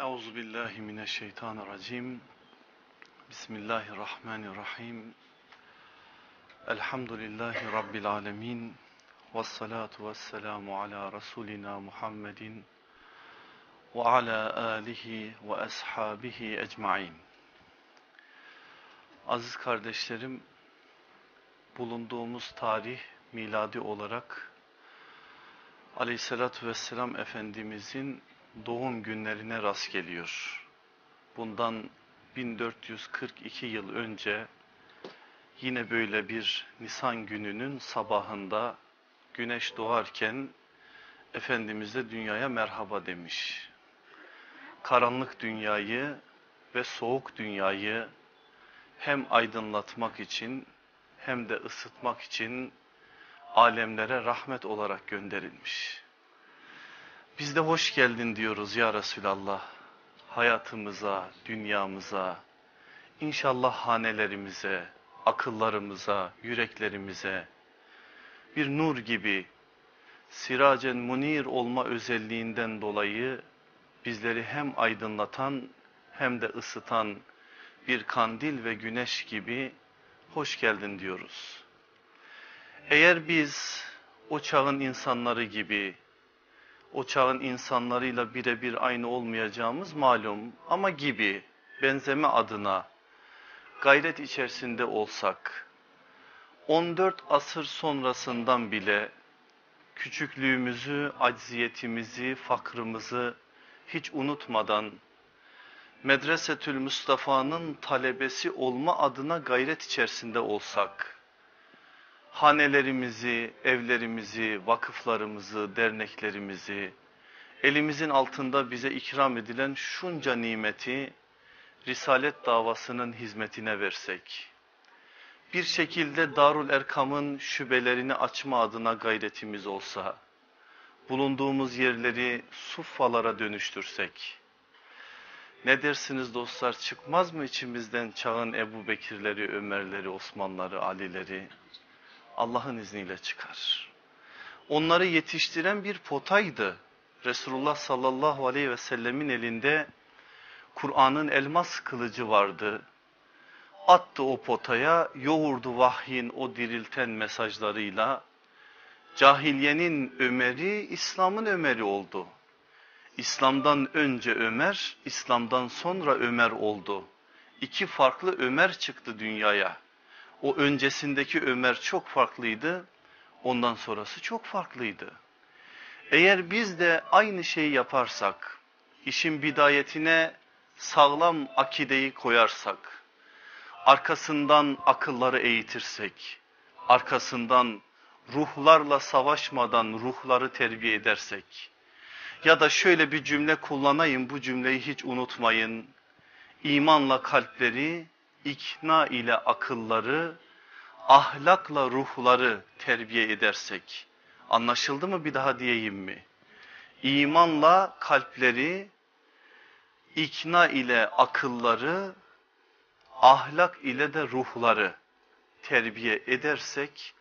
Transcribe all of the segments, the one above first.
Euzu billahi mineşşeytanirracim. Bismillahirrahmanirrahim. Elhamdülillahi rabbil alamin. Ves salatu vesselamu ala rasulina Muhammedin ve ala alihi ve ashabihi ecmaîn. Aziz kardeşlerim, bulunduğumuz tarih miladi olarak Aleyhisselatü Vesselam Efendimizin doğum günlerine rast geliyor. Bundan 1442 yıl önce yine böyle bir Nisan gününün sabahında güneş doğarken Efendimiz de dünyaya merhaba demiş. Karanlık dünyayı ve soğuk dünyayı hem aydınlatmak için hem de ısıtmak için alemlere rahmet olarak gönderilmiş. Biz de hoş geldin diyoruz ya Resulallah. Hayatımıza, dünyamıza, inşallah hanelerimize, akıllarımıza, yüreklerimize bir nur gibi siracen munir olma özelliğinden dolayı bizleri hem aydınlatan hem de ısıtan bir kandil ve güneş gibi hoş geldin diyoruz. Eğer biz o çağın insanları gibi, o çağın insanlarıyla birebir aynı olmayacağımız malum. Ama gibi benzeme adına gayret içerisinde olsak, 14 asır sonrasından bile küçüklüğümüzü, acziyetimizi, fakrımızı hiç unutmadan Medresetül Mustafa'nın talebesi olma adına gayret içerisinde olsak, hanelerimizi, evlerimizi, vakıflarımızı, derneklerimizi, elimizin altında bize ikram edilen şunca nimeti Risalet davasının hizmetine versek, bir şekilde Darul Erkam'ın şubelerini açma adına gayretimiz olsa, bulunduğumuz yerleri suffalara dönüştürsek, ne dersiniz dostlar çıkmaz mı içimizden çağın Ebu Bekirleri, Ömerleri, Osmanları, Alileri? Allah'ın izniyle çıkar. Onları yetiştiren bir potaydı. Resulullah sallallahu aleyhi ve sellemin elinde Kur'an'ın elmas kılıcı vardı. Attı o potaya, yoğurdu vahyin o dirilten mesajlarıyla. Cahiliyenin Ömer'i, İslam'ın Ömer'i oldu. İslam'dan önce Ömer, İslam'dan sonra Ömer oldu. İki farklı Ömer çıktı dünyaya. O öncesindeki Ömer çok farklıydı, ondan sonrası çok farklıydı. Eğer biz de aynı şeyi yaparsak, işin bidayetine sağlam akideyi koyarsak, arkasından akılları eğitirsek, arkasından ruhlarla savaşmadan ruhları terbiye edersek, ya da şöyle bir cümle kullanayım bu cümleyi hiç unutmayın. İmanla kalpleri, ikna ile akılları, ahlakla ruhları terbiye edersek. Anlaşıldı mı bir daha diyeyim mi? İmanla kalpleri, ikna ile akılları, ahlak ile de ruhları terbiye edersek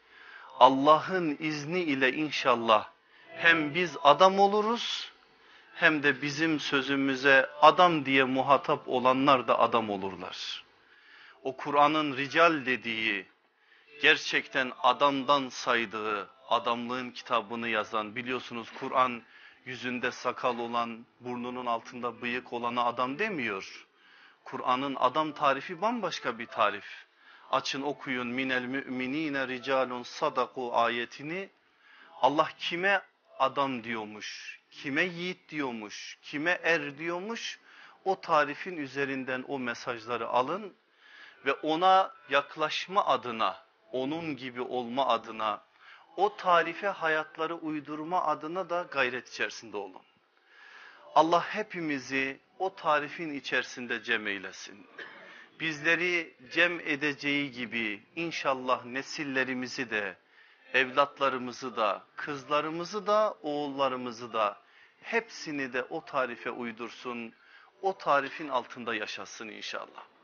Allah'ın izni ile inşallah hem biz adam oluruz hem de bizim sözümüze adam diye muhatap olanlar da adam olurlar. O Kur'an'ın rical dediği, gerçekten adamdan saydığı, adamlığın kitabını yazan, biliyorsunuz Kur'an yüzünde sakal olan, burnunun altında bıyık olana adam demiyor. Kur'an'ın adam tarifi bambaşka bir tarif. Açın okuyun minel müminine ricalun sadaku ayetini. Allah kime adam diyormuş, kime yiğit diyormuş, kime er diyormuş o tarifin üzerinden o mesajları alın ve ona yaklaşma adına, onun gibi olma adına, o tarife hayatları uydurma adına da gayret içerisinde olun. Allah hepimizi o tarifin içerisinde cem eylesin. Bizleri cem edeceği gibi inşallah nesillerimizi de, evlatlarımızı da, kızlarımızı da, oğullarımızı da hepsini de o tarife uydursun, o tarifin altında yaşasın inşallah.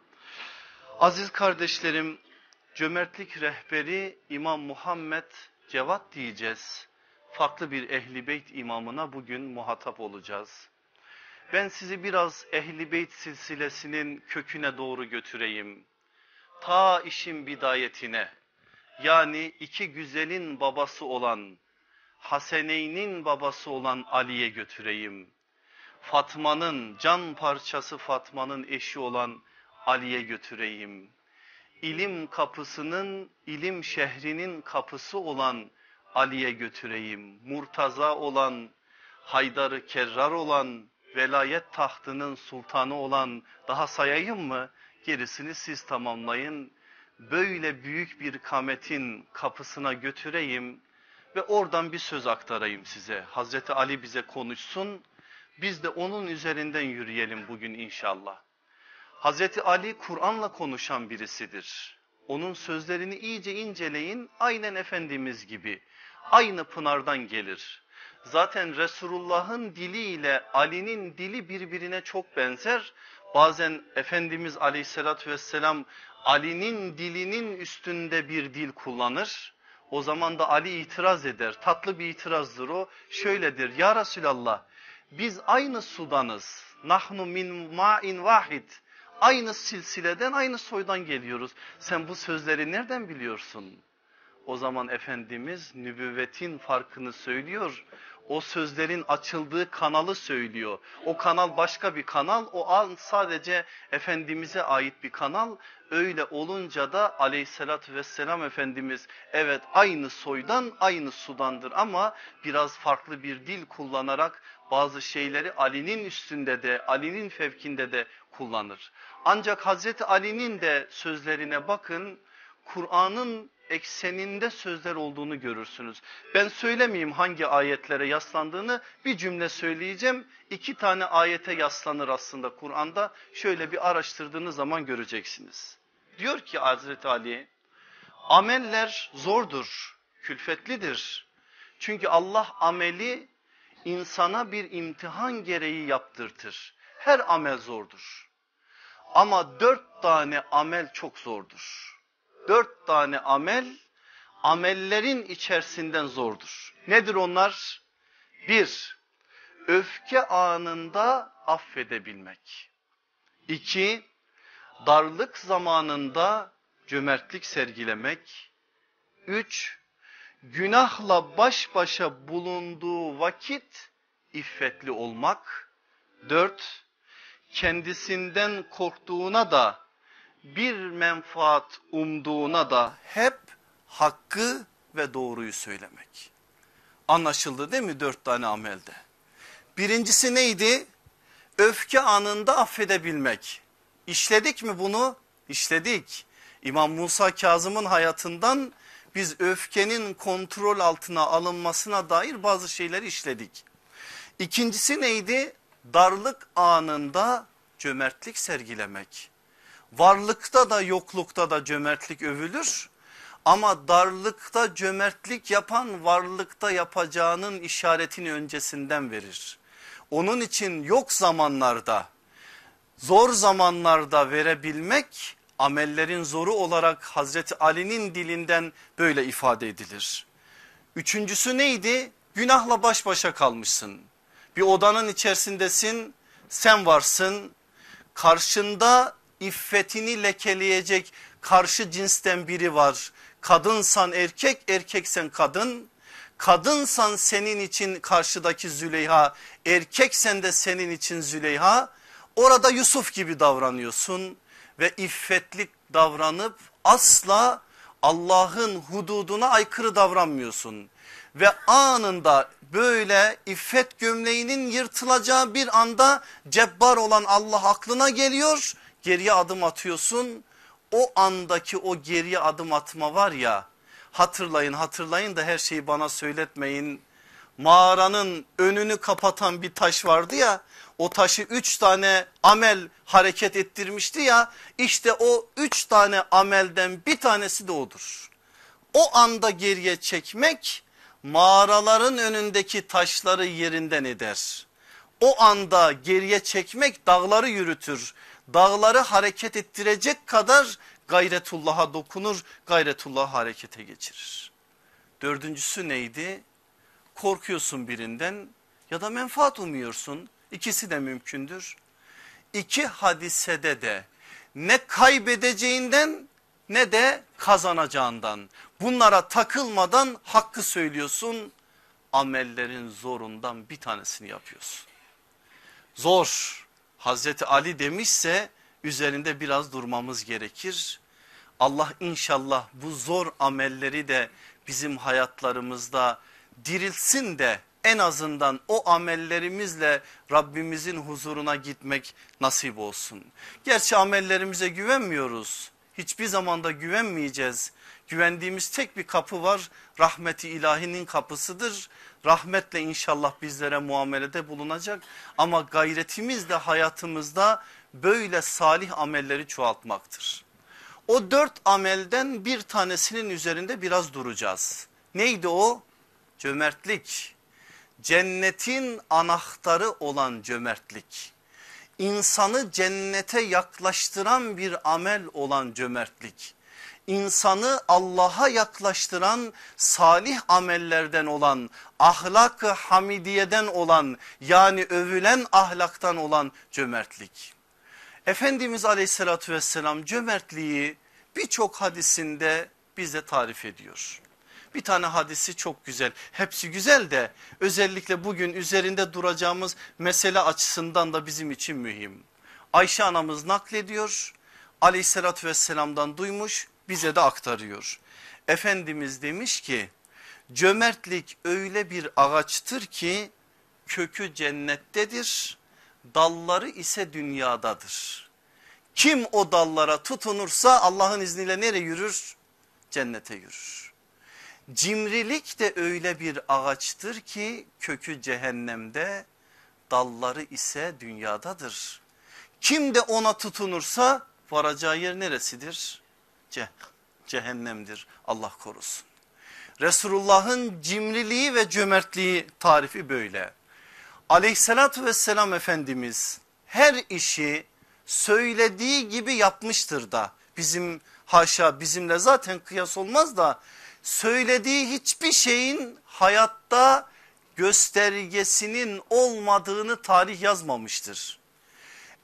Aziz kardeşlerim, cömertlik rehberi İmam Muhammed Cevat diyeceğiz. Farklı bir ehli imamına bugün muhatap olacağız. ben sizi biraz Ehli silsilesinin köküne doğru götüreyim. Ta işin bidayetine yani iki güzelin babası olan Haseneyn'in babası olan Ali'ye götüreyim. Fatma'nın can parçası Fatma'nın eşi olan Ali'ye götüreyim. İlim kapısının, ilim şehrinin kapısı olan Ali'ye götüreyim. Murtaza olan, Haydar'ı Kerrar olan, velayet tahtının sultanı olan daha sayayım mı? Gerisini siz tamamlayın. Böyle büyük bir kametin kapısına götüreyim ve oradan bir söz aktarayım size. Hazreti Ali bize konuşsun. Biz de onun üzerinden yürüyelim bugün inşallah. Hazreti Ali Kur'an'la konuşan birisidir. Onun sözlerini iyice inceleyin aynen Efendimiz gibi. Aynı pınardan gelir. Zaten Resulullah'ın diliyle Ali'nin dili birbirine çok benzer. Bazen Efendimiz aleyhissalatü vesselam Ali'nin dilinin üstünde bir dil kullanır. O zaman da Ali itiraz eder. Tatlı bir itirazdır o. Şöyledir ya Resulallah biz aynı sudanız. Nahnu min ma'in vahid. Aynı silsileden aynı soydan geliyoruz. Sen bu sözleri nereden biliyorsun? O zaman Efendimiz nübüvvetin farkını söylüyor o sözlerin açıldığı kanalı söylüyor. O kanal başka bir kanal o an sadece Efendimiz'e ait bir kanal. Öyle olunca da aleyhissalatü vesselam Efendimiz evet aynı soydan aynı sudandır ama biraz farklı bir dil kullanarak bazı şeyleri Ali'nin üstünde de Ali'nin fevkinde de kullanır. Ancak Hazreti Ali'nin de sözlerine bakın Kur'an'ın ekseninde sözler olduğunu görürsünüz. Ben söylemeyeyim hangi ayetlere yaslandığını bir cümle söyleyeceğim. İki tane ayete yaslanır aslında Kur'an'da. Şöyle bir araştırdığınız zaman göreceksiniz. Diyor ki Hazreti Ali ameller zordur, külfetlidir. Çünkü Allah ameli insana bir imtihan gereği yaptırtır. Her amel zordur. Ama dört tane amel çok zordur dört tane amel amellerin içerisinden zordur. Nedir onlar? Bir, öfke anında affedebilmek. İki, darlık zamanında cömertlik sergilemek. Üç, günahla baş başa bulunduğu vakit iffetli olmak. Dört, kendisinden korktuğuna da bir menfaat umduğuna da hep hakkı ve doğruyu söylemek. Anlaşıldı değil mi dört tane amelde? Birincisi neydi? Öfke anında affedebilmek. İşledik mi bunu? İşledik. İmam Musa Kazım'ın hayatından biz öfkenin kontrol altına alınmasına dair bazı şeyleri işledik. İkincisi neydi? Darlık anında cömertlik sergilemek. Varlıkta da yoklukta da cömertlik övülür. Ama darlıkta cömertlik yapan varlıkta yapacağının işaretini öncesinden verir. Onun için yok zamanlarda zor zamanlarda verebilmek amellerin zoru olarak Hazreti Ali'nin dilinden böyle ifade edilir. Üçüncüsü neydi? Günahla baş başa kalmışsın. Bir odanın içerisindesin sen varsın karşında iffetini lekeleyecek karşı cinsten biri var. Kadınsan erkek, erkeksen kadın. Kadınsan senin için karşıdaki Züleyha, erkeksen de senin için Züleyha. Orada Yusuf gibi davranıyorsun ve iffetlik davranıp asla Allah'ın hududuna aykırı davranmıyorsun. Ve anında böyle iffet gömleğinin yırtılacağı bir anda cebbar olan Allah aklına geliyor geriye adım atıyorsun o andaki o geriye adım atma var ya hatırlayın hatırlayın da her şeyi bana söyletmeyin. Mağaranın önünü kapatan bir taş vardı ya o taşı üç tane amel hareket ettirmişti ya işte o üç tane amelden bir tanesi de odur. O anda geriye çekmek mağaraların önündeki taşları yerinden eder. O anda geriye çekmek dağları yürütür dağları hareket ettirecek kadar gayretullah'a dokunur, gayretullah harekete geçirir. Dördüncüsü neydi? Korkuyorsun birinden ya da menfaat umuyorsun. İkisi de mümkündür. İki hadisede de ne kaybedeceğinden ne de kazanacağından bunlara takılmadan hakkı söylüyorsun amellerin zorundan bir tanesini yapıyorsun. Zor Hazreti Ali demişse üzerinde biraz durmamız gerekir. Allah inşallah bu zor amelleri de bizim hayatlarımızda dirilsin de en azından o amellerimizle Rabbimizin huzuruna gitmek nasip olsun. Gerçi amellerimize güvenmiyoruz. Hiçbir zamanda güvenmeyeceğiz. Güvendiğimiz tek bir kapı var. Rahmeti ilahinin kapısıdır. Rahmetle inşallah bizlere muamelede bulunacak. Ama gayretimiz de hayatımızda böyle salih amelleri çoğaltmaktır. O dört amelden bir tanesinin üzerinde biraz duracağız. Neydi o? Cömertlik. Cennetin anahtarı olan cömertlik. İnsanı cennete yaklaştıran bir amel olan cömertlik. İnsanı Allah'a yaklaştıran salih amellerden olan ahlak-ı hamidiyeden olan yani övülen ahlaktan olan cömertlik. Efendimiz aleyhissalatü vesselam cömertliği birçok hadisinde bize tarif ediyor. Bir tane hadisi çok güzel hepsi güzel de özellikle bugün üzerinde duracağımız mesele açısından da bizim için mühim. Ayşe anamız naklediyor aleyhissalatü vesselamdan duymuş bize de aktarıyor. Efendimiz demiş ki cömertlik öyle bir ağaçtır ki kökü cennettedir dalları ise dünyadadır. Kim o dallara tutunursa Allah'ın izniyle nereye yürür? Cennete yürür. Cimrilik de öyle bir ağaçtır ki kökü cehennemde dalları ise dünyadadır. Kim de ona tutunursa varacağı yer neresidir? Ce cehennemdir Allah korusun. Resulullah'ın cimriliği ve cömertliği tarifi böyle aleyhissalatü vesselam Efendimiz her işi söylediği gibi yapmıştır da bizim haşa bizimle zaten kıyas olmaz da söylediği hiçbir şeyin hayatta göstergesinin olmadığını tarih yazmamıştır.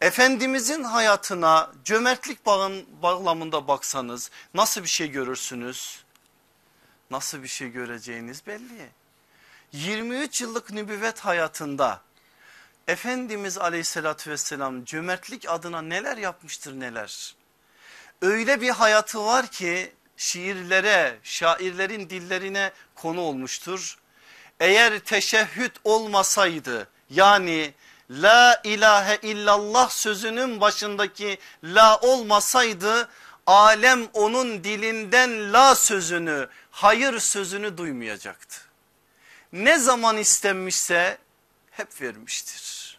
Efendimizin hayatına cömertlik bağın, bağlamında baksanız nasıl bir şey görürsünüz? Nasıl bir şey göreceğiniz belli. 23 yıllık nübüvvet hayatında Efendimiz aleyhissalatü vesselam cömertlik adına neler yapmıştır neler. Öyle bir hayatı var ki şiirlere şairlerin dillerine konu olmuştur. Eğer teşehhüt olmasaydı yani la ilahe illallah sözünün başındaki la olmasaydı alem onun dilinden la sözünü hayır sözünü duymayacaktı ne zaman istenmişse hep vermiştir.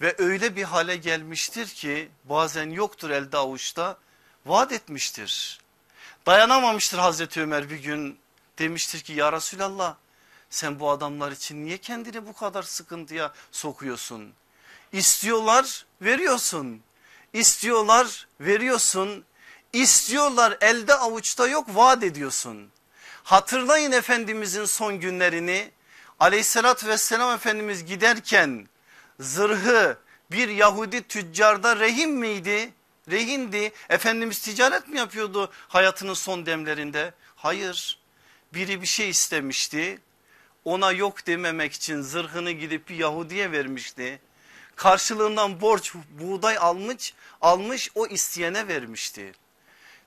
Ve öyle bir hale gelmiştir ki bazen yoktur elde avuçta vaat etmiştir. Dayanamamıştır Hazreti Ömer bir gün demiştir ki ya Resulallah sen bu adamlar için niye kendini bu kadar sıkıntıya sokuyorsun? İstiyorlar veriyorsun. İstiyorlar veriyorsun. İstiyorlar elde avuçta yok vaat ediyorsun. Hatırlayın Efendimizin son günlerini aleyhissalatü vesselam Efendimiz giderken zırhı bir Yahudi tüccarda rehin miydi? Rehindi. Efendimiz ticaret mi yapıyordu hayatının son demlerinde? Hayır. Biri bir şey istemişti. Ona yok dememek için zırhını gidip bir Yahudiye vermişti. Karşılığından borç buğday almış, almış o isteyene vermişti.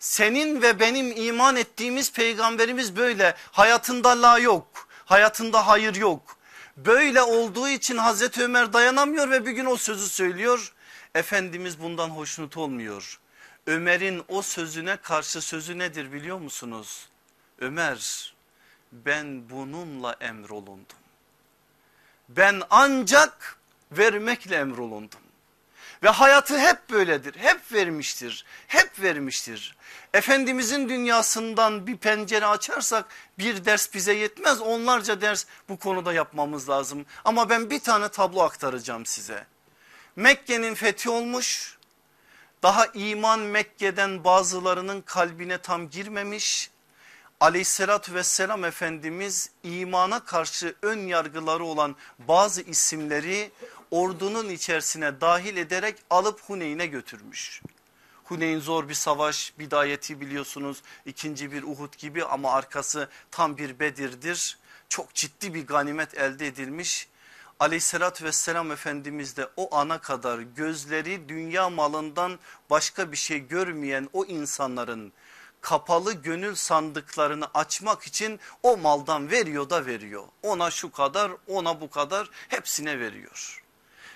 Senin ve benim iman ettiğimiz peygamberimiz böyle hayatında la yok hayatında hayır yok. Böyle olduğu için Hazreti Ömer dayanamıyor ve bir gün o sözü söylüyor. Efendimiz bundan hoşnut olmuyor. Ömer'in o sözüne karşı sözü nedir biliyor musunuz? Ömer ben bununla emrolundum. Ben ancak vermekle emrolundum. Ve hayatı hep böyledir. Hep vermiştir. Hep vermiştir. Efendimizin dünyasından bir pencere açarsak bir ders bize yetmez. Onlarca ders bu konuda yapmamız lazım. Ama ben bir tane tablo aktaracağım size. Mekke'nin fethi olmuş. Daha iman Mekke'den bazılarının kalbine tam girmemiş. Aleyhissalatü vesselam Efendimiz imana karşı ön yargıları olan bazı isimleri ordunun içerisine dahil ederek alıp Huneyn'e götürmüş. Huneyn zor bir savaş bidayeti biliyorsunuz ikinci bir Uhud gibi ama arkası tam bir Bedir'dir. Çok ciddi bir ganimet elde edilmiş. Aleyhissalatü vesselam Efendimiz de o ana kadar gözleri dünya malından başka bir şey görmeyen o insanların kapalı gönül sandıklarını açmak için o maldan veriyor da veriyor. Ona şu kadar ona bu kadar hepsine veriyor.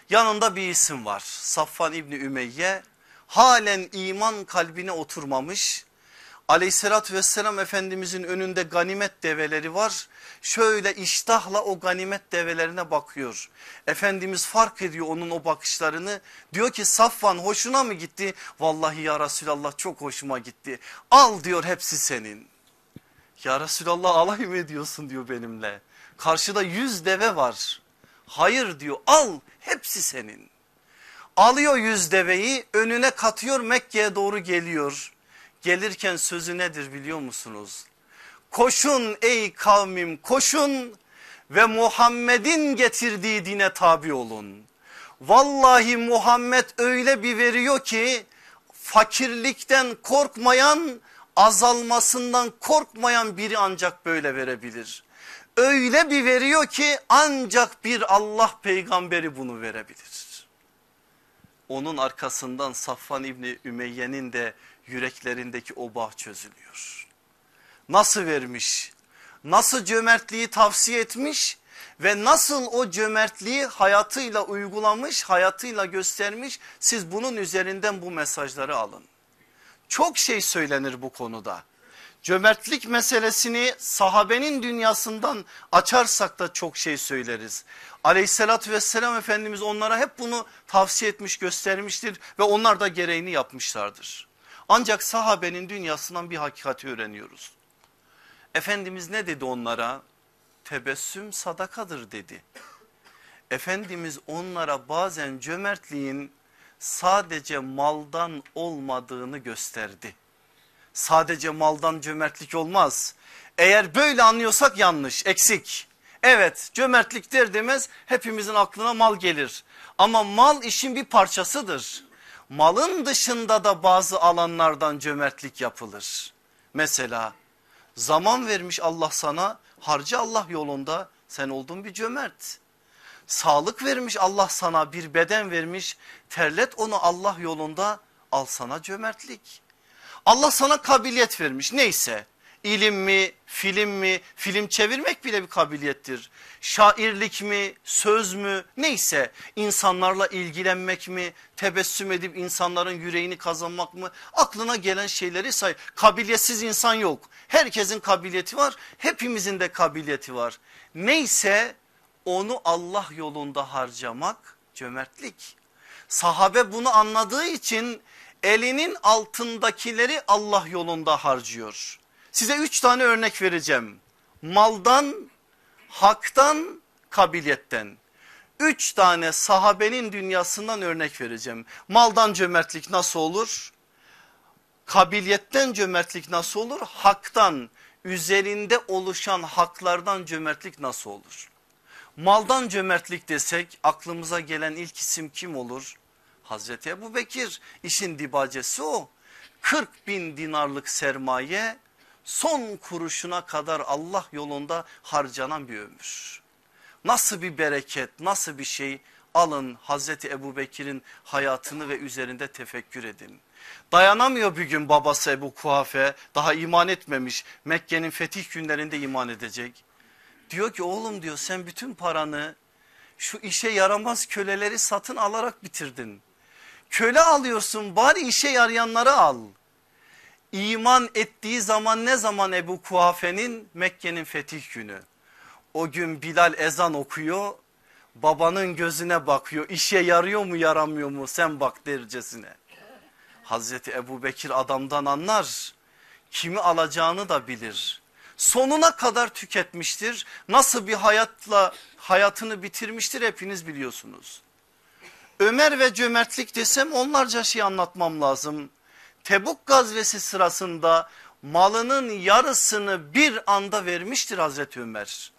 Yanında bir isim var Safvan İbni Ümeyye halen iman kalbine oturmamış. Aleyhissalatü vesselam Efendimizin önünde ganimet develeri var. Şöyle iştahla o ganimet develerine bakıyor. Efendimiz fark ediyor onun o bakışlarını. Diyor ki Safvan hoşuna mı gitti? Vallahi ya Resulallah çok hoşuma gitti. Al diyor hepsi senin. Ya Resulallah alay mı ediyorsun diyor benimle. Karşıda yüz deve var. Hayır diyor al hepsi senin. Alıyor yüz deveyi önüne katıyor Mekke'ye doğru geliyor. Gelirken sözü nedir biliyor musunuz? Koşun ey kavmim koşun ve Muhammed'in getirdiği dine tabi olun. Vallahi Muhammed öyle bir veriyor ki fakirlikten korkmayan azalmasından korkmayan biri ancak böyle verebilir. Öyle bir veriyor ki ancak bir Allah peygamberi bunu verebilir onun arkasından Safvan İbni Ümeyye'nin de yüreklerindeki o bağ çözülüyor. Nasıl vermiş? Nasıl cömertliği tavsiye etmiş? Ve nasıl o cömertliği hayatıyla uygulamış, hayatıyla göstermiş? Siz bunun üzerinden bu mesajları alın. Çok şey söylenir bu konuda. Cömertlik meselesini sahabenin dünyasından açarsak da çok şey söyleriz. Aleyhissalatü vesselam Efendimiz onlara hep bunu tavsiye etmiş göstermiştir ve onlar da gereğini yapmışlardır. Ancak sahabenin dünyasından bir hakikati öğreniyoruz. Efendimiz ne dedi onlara? Tebessüm sadakadır dedi. Efendimiz onlara bazen cömertliğin sadece maldan olmadığını gösterdi. Sadece maldan cömertlik olmaz. Eğer böyle anlıyorsak yanlış eksik. Evet cömertlik der demez hepimizin aklına mal gelir. Ama mal işin bir parçasıdır. Malın dışında da bazı alanlardan cömertlik yapılır. Mesela zaman vermiş Allah sana harca Allah yolunda sen oldun bir cömert. Sağlık vermiş Allah sana bir beden vermiş terlet onu Allah yolunda al sana cömertlik. Allah sana kabiliyet vermiş neyse ilim mi, film mi, film çevirmek bile bir kabiliyettir. Şairlik mi, söz mü neyse insanlarla ilgilenmek mi, tebessüm edip insanların yüreğini kazanmak mı aklına gelen şeyleri say. Kabiliyetsiz insan yok. Herkesin kabiliyeti var, hepimizin de kabiliyeti var. Neyse onu Allah yolunda harcamak cömertlik. Sahabe bunu anladığı için elinin altındakileri Allah yolunda harcıyor. Size üç tane örnek vereceğim. Maldan, haktan, kabiliyetten. Üç tane sahabenin dünyasından örnek vereceğim. Maldan cömertlik nasıl olur? Kabiliyetten cömertlik nasıl olur? Haktan, üzerinde oluşan haklardan cömertlik nasıl olur? Maldan cömertlik desek aklımıza gelen ilk isim kim olur? Hazreti Ebu Bekir işin dibacesi o. 40 bin dinarlık sermaye son kuruşuna kadar Allah yolunda harcanan bir ömür. Nasıl bir bereket nasıl bir şey alın Hazreti Ebu Bekir'in hayatını ve üzerinde tefekkür edin. Dayanamıyor bir gün babası Ebu Kuhafe daha iman etmemiş Mekke'nin fetih günlerinde iman edecek. Diyor ki oğlum diyor sen bütün paranı şu işe yaramaz köleleri satın alarak bitirdin. Köle alıyorsun bari işe yarayanları al. İman ettiği zaman ne zaman Ebu Kuhafe'nin Mekke'nin fetih günü. O gün Bilal ezan okuyor babanın gözüne bakıyor işe yarıyor mu yaramıyor mu sen bak dercesine. Hazreti Ebu Bekir adamdan anlar kimi alacağını da bilir. Sonuna kadar tüketmiştir nasıl bir hayatla hayatını bitirmiştir hepiniz biliyorsunuz. Ömer ve cömertlik desem onlarca şey anlatmam lazım. Tebuk gazvesi sırasında malının yarısını bir anda vermiştir Hazreti Ömer.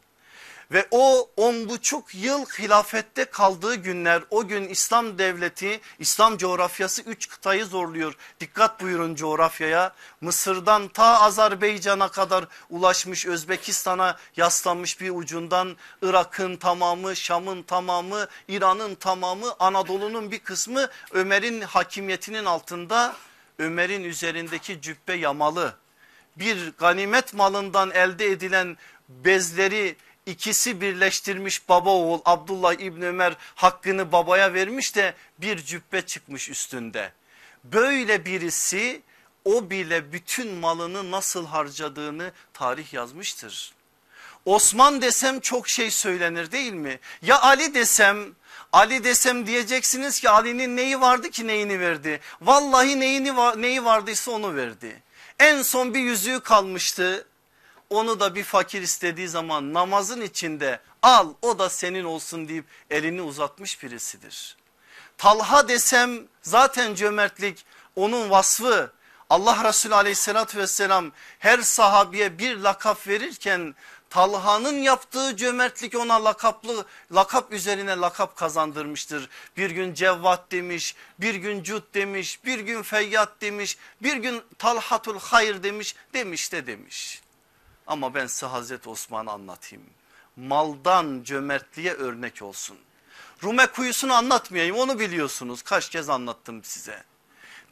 Ve o on buçuk yıl hilafette kaldığı günler o gün İslam devleti İslam coğrafyası üç kıtayı zorluyor. Dikkat buyurun coğrafyaya Mısır'dan ta Azerbaycan'a kadar ulaşmış Özbekistan'a yaslanmış bir ucundan Irak'ın tamamı Şam'ın tamamı İran'ın tamamı Anadolu'nun bir kısmı Ömer'in hakimiyetinin altında Ömer'in üzerindeki cübbe yamalı bir ganimet malından elde edilen bezleri ikisi birleştirmiş baba oğul Abdullah İbni Ömer hakkını babaya vermiş de bir cübbe çıkmış üstünde. Böyle birisi o bile bütün malını nasıl harcadığını tarih yazmıştır. Osman desem çok şey söylenir değil mi? Ya Ali desem Ali desem diyeceksiniz ki Ali'nin neyi vardı ki neyini verdi? Vallahi neyini neyi vardıysa onu verdi. En son bir yüzüğü kalmıştı onu da bir fakir istediği zaman namazın içinde al o da senin olsun deyip elini uzatmış birisidir. Talha desem zaten cömertlik onun vasfı Allah Resulü aleyhissalatü vesselam her sahabiye bir lakap verirken Talha'nın yaptığı cömertlik ona lakaplı lakap üzerine lakap kazandırmıştır. Bir gün Cevvat demiş, bir gün Cud demiş, bir gün Feyyat demiş, bir gün Talhatul Hayır demiş, demiş de demiş. Ama ben size Hazreti Osman'ı anlatayım. Maldan cömertliğe örnek olsun. Rume kuyusunu anlatmayayım onu biliyorsunuz kaç kez anlattım size.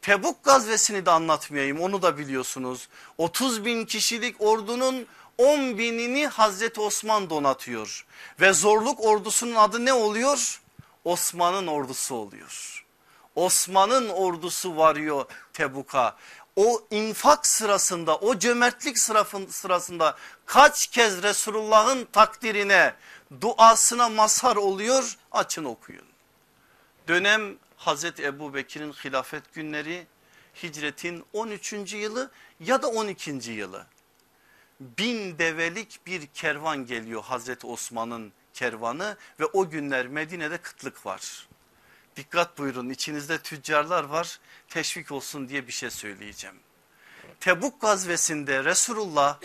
Tebuk gazvesini de anlatmayayım onu da biliyorsunuz. 30 bin kişilik ordunun 10 binini Hazreti Osman donatıyor. Ve zorluk ordusunun adı ne oluyor? Osman'ın ordusu oluyor. Osman'ın ordusu varıyor Tebuk'a o infak sırasında o cömertlik sırasında kaç kez Resulullah'ın takdirine duasına mazhar oluyor açın okuyun. Dönem Hazreti Ebu Bekir'in hilafet günleri hicretin 13. yılı ya da 12. yılı. Bin develik bir kervan geliyor Hazreti Osman'ın kervanı ve o günler Medine'de kıtlık var. Dikkat buyurun içinizde tüccarlar var teşvik olsun diye bir şey söyleyeceğim. Tebuk gazvesinde Resulullah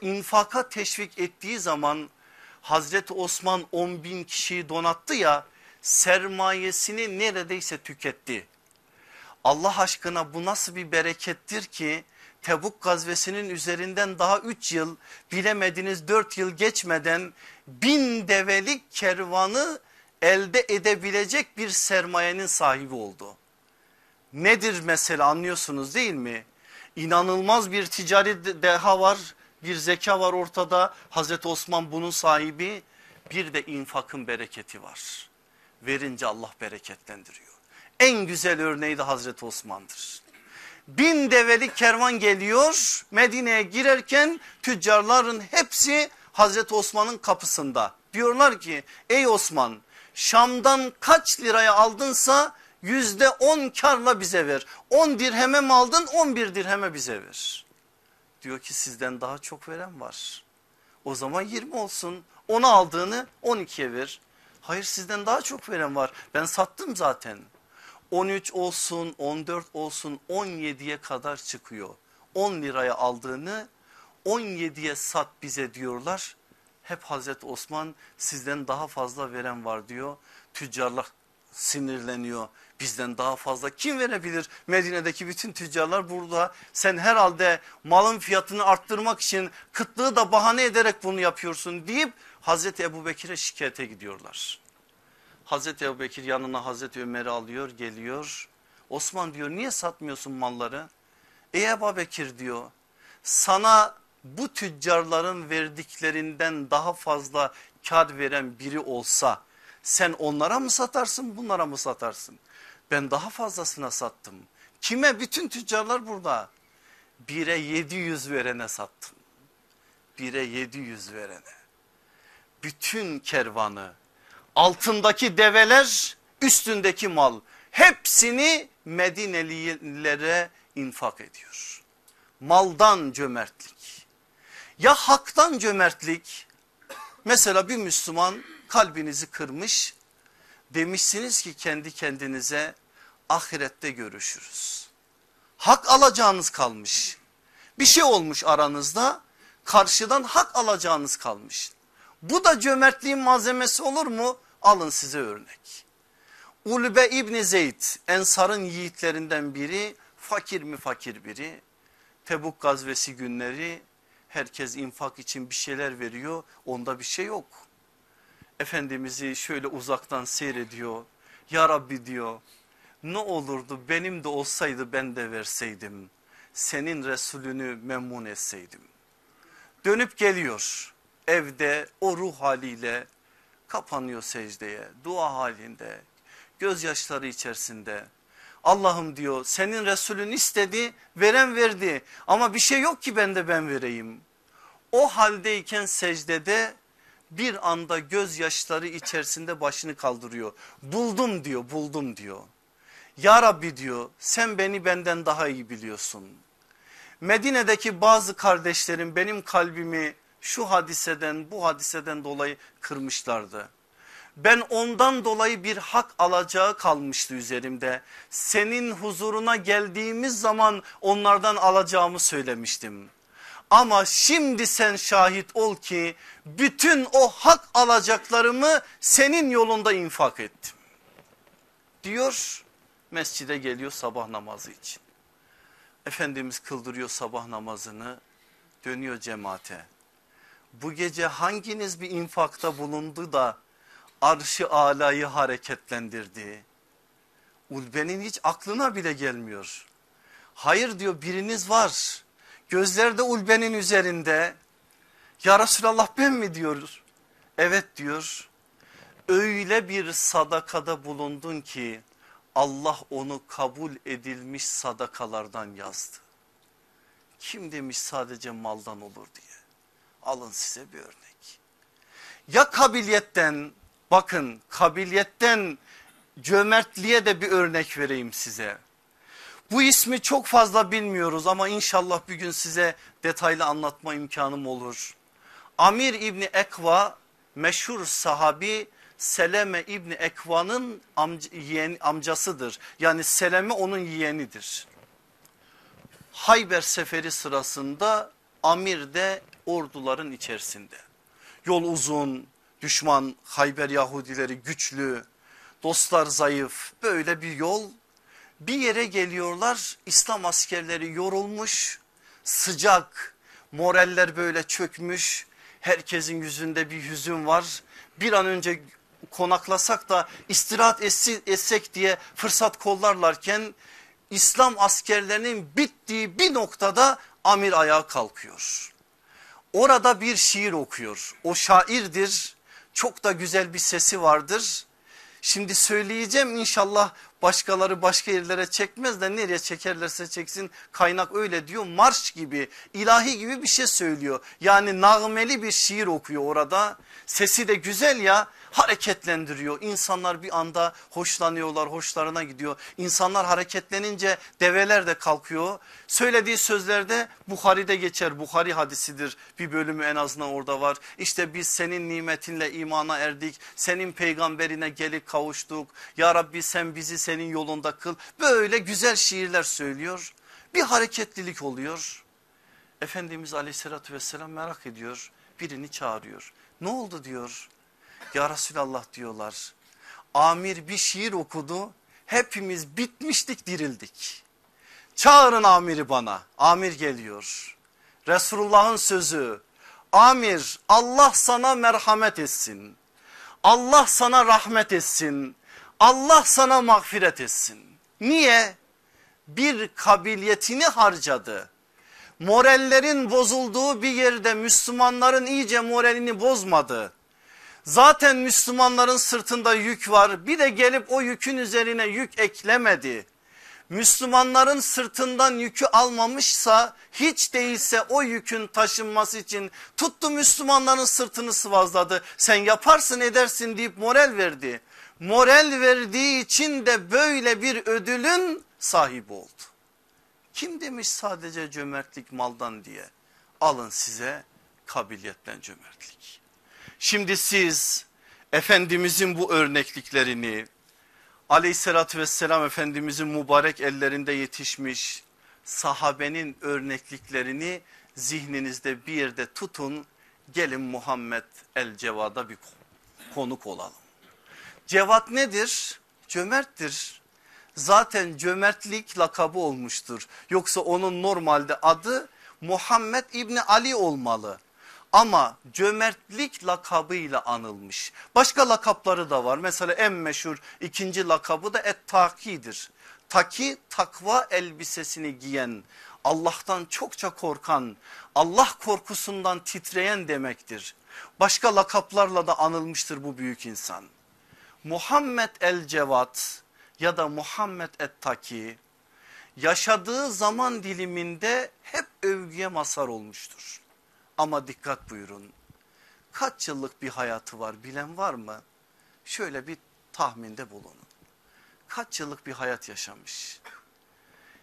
infaka teşvik ettiği zaman Hazreti Osman 10 bin kişiyi donattı ya sermayesini neredeyse tüketti. Allah aşkına bu nasıl bir berekettir ki Tebuk gazvesinin üzerinden daha 3 yıl bilemediniz 4 yıl geçmeden bin develik kervanı elde edebilecek bir sermayenin sahibi oldu. Nedir mesela anlıyorsunuz değil mi? İnanılmaz bir ticari deha var bir zeka var ortada Hazreti Osman bunun sahibi bir de infakın bereketi var. Verince Allah bereketlendiriyor. En güzel örneği de Hazreti Osman'dır. Bin develi kervan geliyor Medine'ye girerken tüccarların hepsi Hazreti Osman'ın kapısında. Diyorlar ki ey Osman Şam'dan kaç liraya aldınsa yüzde on karla bize ver. On dirheme mi aldın on bir dirheme bize ver. Diyor ki sizden daha çok veren var. O zaman yirmi olsun. Onu aldığını on ikiye ver. Hayır sizden daha çok veren var. Ben sattım zaten. 13 olsun 14 olsun 17'ye kadar çıkıyor. 10 liraya aldığını 17'ye sat bize diyorlar. Hep Hazreti Osman sizden daha fazla veren var diyor. Tüccarlar sinirleniyor. Bizden daha fazla kim verebilir? Medine'deki bütün tüccarlar burada. Sen herhalde malın fiyatını arttırmak için kıtlığı da bahane ederek bunu yapıyorsun deyip Hazreti Ebu Bekir'e şikayete gidiyorlar. Hazreti Ebu Bekir yanına Hazreti Ömer'i alıyor geliyor. Osman diyor niye satmıyorsun malları? Ey Ebu Bekir diyor sana bu tüccarların verdiklerinden daha fazla kar veren biri olsa sen onlara mı satarsın bunlara mı satarsın? Ben daha fazlasına sattım. Kime? Bütün tüccarlar burada. Bire 700 verene sattım. Bire 700 verene. Bütün kervanı altındaki develer üstündeki mal hepsini Medinelilere infak ediyor. Maldan cömertlik. Ya haktan cömertlik mesela bir Müslüman kalbinizi kırmış demişsiniz ki kendi kendinize ahirette görüşürüz. Hak alacağınız kalmış. Bir şey olmuş aranızda karşıdan hak alacağınız kalmış. Bu da cömertliğin malzemesi olur mu? Alın size örnek. Ulbe İbni Zeyd Ensar'ın yiğitlerinden biri fakir mi fakir biri. Tebuk gazvesi günleri herkes infak için bir şeyler veriyor onda bir şey yok. Efendimiz'i şöyle uzaktan seyrediyor. Ya Rabbi diyor ne olurdu benim de olsaydı ben de verseydim. Senin Resulünü memnun etseydim. Dönüp geliyor evde o ruh haliyle kapanıyor secdeye dua halinde gözyaşları içerisinde. Allah'ım diyor senin Resulün istedi veren verdi ama bir şey yok ki ben de ben vereyim. O haldeyken secdede bir anda gözyaşları içerisinde başını kaldırıyor. Buldum diyor buldum diyor. Ya Rabbi diyor sen beni benden daha iyi biliyorsun. Medine'deki bazı kardeşlerim benim kalbimi şu hadiseden bu hadiseden dolayı kırmışlardı. Ben ondan dolayı bir hak alacağı kalmıştı üzerimde. Senin huzuruna geldiğimiz zaman onlardan alacağımı söylemiştim. Ama şimdi sen şahit ol ki bütün o hak alacaklarımı senin yolunda infak ettim. Diyor mescide geliyor sabah namazı için. Efendimiz kıldırıyor sabah namazını dönüyor cemaate. Bu gece hanginiz bir infakta bulundu da arşı alayı hareketlendirdi? Ulbenin hiç aklına bile gelmiyor. Hayır diyor biriniz var. Gözler de ulbenin üzerinde. Ya Resulallah ben mi diyor. Evet diyor. Öyle bir sadakada bulundun ki Allah onu kabul edilmiş sadakalardan yazdı. Kim demiş sadece maldan olur diye. Alın size bir örnek. Ya kabiliyetten bakın kabiliyetten cömertliğe de bir örnek vereyim size. Bu ismi çok fazla bilmiyoruz ama inşallah bir gün size detaylı anlatma imkanım olur. Amir İbni Ekva meşhur sahabi Seleme İbni Ekva'nın amcasıdır. Yani Seleme onun yeğenidir. Hayber seferi sırasında Amir de orduların içerisinde. Yol uzun, düşman Hayber Yahudileri güçlü, dostlar zayıf böyle bir yol. Bir yere geliyorlar İslam askerleri yorulmuş, sıcak, moraller böyle çökmüş. Herkesin yüzünde bir hüzün var. Bir an önce konaklasak da istirahat etsek diye fırsat kollarlarken İslam askerlerinin bittiği bir noktada amir ayağa kalkıyor. Orada bir şiir okuyor. O şairdir. Çok da güzel bir sesi vardır. Şimdi söyleyeceğim inşallah başkaları başka yerlere çekmez de nereye çekerlerse çeksin kaynak öyle diyor. Marş gibi ilahi gibi bir şey söylüyor. Yani nağmeli bir şiir okuyor orada. Sesi de güzel ya hareketlendiriyor. İnsanlar bir anda hoşlanıyorlar, hoşlarına gidiyor. İnsanlar hareketlenince develer de kalkıyor. Söylediği sözlerde Bukhari'de geçer. Bukhari hadisidir. Bir bölümü en azından orada var. İşte biz senin nimetinle imana erdik. Senin peygamberine gelip kavuştuk. Ya Rabbi sen bizi senin yolunda kıl. Böyle güzel şiirler söylüyor. Bir hareketlilik oluyor. Efendimiz aleyhissalatü vesselam merak ediyor. Birini çağırıyor. Ne oldu diyor. Ya Resulallah diyorlar. Amir bir şiir okudu. Hepimiz bitmiştik dirildik. Çağırın amiri bana. Amir geliyor. Resulullah'ın sözü. Amir Allah sana merhamet etsin. Allah sana rahmet etsin. Allah sana mağfiret etsin. Niye? Bir kabiliyetini harcadı. Morallerin bozulduğu bir yerde Müslümanların iyice moralini bozmadı Zaten Müslümanların sırtında yük var bir de gelip o yükün üzerine yük eklemedi. Müslümanların sırtından yükü almamışsa hiç değilse o yükün taşınması için tuttu Müslümanların sırtını sıvazladı. Sen yaparsın edersin deyip moral verdi. Moral verdiği için de böyle bir ödülün sahibi oldu. Kim demiş sadece cömertlik maldan diye alın size kabiliyetten cömertlik. Şimdi siz Efendimizin bu örnekliklerini aleyhissalatü vesselam Efendimizin mübarek ellerinde yetişmiş sahabenin örnekliklerini zihninizde bir yerde tutun gelin Muhammed el Cevad'a bir konuk olalım. Cevat nedir? Cömerttir. Zaten cömertlik lakabı olmuştur. Yoksa onun normalde adı Muhammed İbni Ali olmalı. Ama cömertlik lakabıyla anılmış. Başka lakapları da var. Mesela en meşhur ikinci lakabı da Et-Taki'dir. Taki takva elbisesini giyen, Allah'tan çokça korkan, Allah korkusundan titreyen demektir. Başka lakaplarla da anılmıştır bu büyük insan. Muhammed el Cevat ya da Muhammed et Taki yaşadığı zaman diliminde hep övgüye mazhar olmuştur. Ama dikkat buyurun kaç yıllık bir hayatı var bilen var mı? Şöyle bir tahminde bulunun. Kaç yıllık bir hayat yaşamış?